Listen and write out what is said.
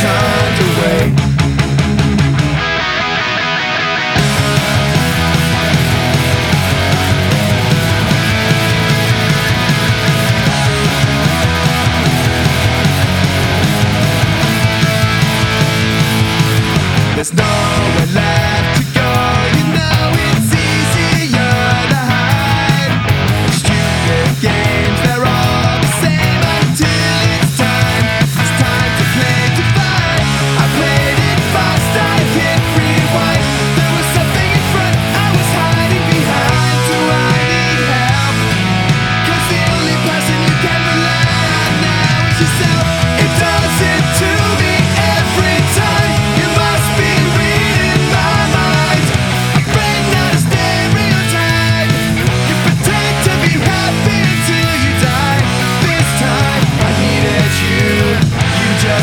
time